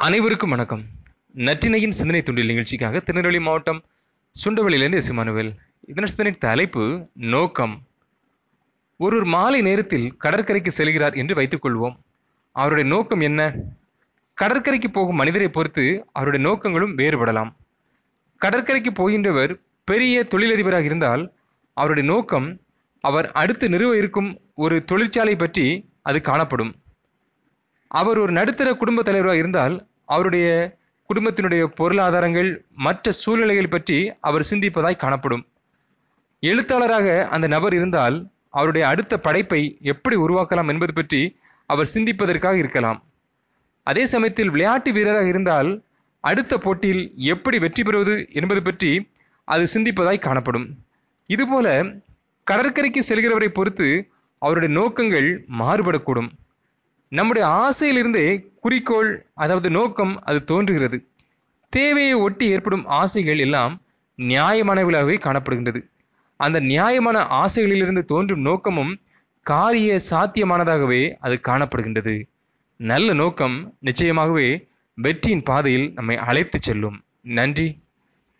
அனைவருக்கும் வணக்கம். நற்றினையின் சிந்தனை துண்டில் நிகழ்ச்சிக்காக திருநெல்வேலி மாவட்டம் சுண்டவெளியிலிருந்து எஸ். மனுவேல் இதன் சிந்தனை தலைப்பு நோக்கம். ஒருவர் மாலை நேரத்தில் கடற்கரைக்கு செல்கிறார் என்று வைத்துக் கொள்வோம். அவருடைய நோக்கம் என்ன? கடற்கரைக்கு போகும் மனிதரை பொறுத்து அவருடைய நோக்கங்களும் வேறுபடலாம். கடற்கரைக்கு போகின்றவர் பெரிய தொழிலதிபராக இருந்தால் அவருடைய நோக்கம் அவர் அடுத்து நிறுவ இருக்கும் ஒரு தொழிற்சாலை பற்றி அது காணப்படும். அவர் ஒரு நடுத்தர குடும்ப தலைவராக இருந்தால் அவருடைய குடும்பத்தினுடைய பொருளாதாரங்கள் மற்ற சூழ்நிலைகள் பற்றி அவர் சிந்திப்பதாய் காணப்படும். எழுத்தாளராக அந்த நபர் இருந்தால் அவருடைய அடுத்த படைப்பை எப்படி உருவாக்கலாம் என்பது பற்றி அவர் சிந்திப்பதற்காக இருக்கலாம். அதே சமயத்தில் விளையாட்டு வீரராக இருந்தால் அடுத்த போட்டியில் எப்படி வெற்றி பெறுவது என்பது பற்றி அது சிந்திப்பதாய் காணப்படும். இதுபோல கடற்கரைக்கு செல்கிறவரை பொறுத்து அவருடைய நோக்கங்கள் மாறுபடக்கூடும். நம்முடைய ஆசையிலிருந்தே குறிக்கோள் அதாவது நோக்கம் அது தோன்றுகிறது. தேவையை ஒட்டி ஏற்படும் ஆசைகள் எல்லாம் நியாயமானவர்களாகவே காணப்படுகின்றது. அந்த நியாயமான ஆசைகளிலிருந்து தோன்றும் நோக்கமும் காரிய சாத்தியமானதாகவே அது காணப்படுகின்றது. நல்ல நோக்கம் நிச்சயமாகவே வெற்றியின் பாதையில் நம்மை அழைத்து செல்லும். நன்றி.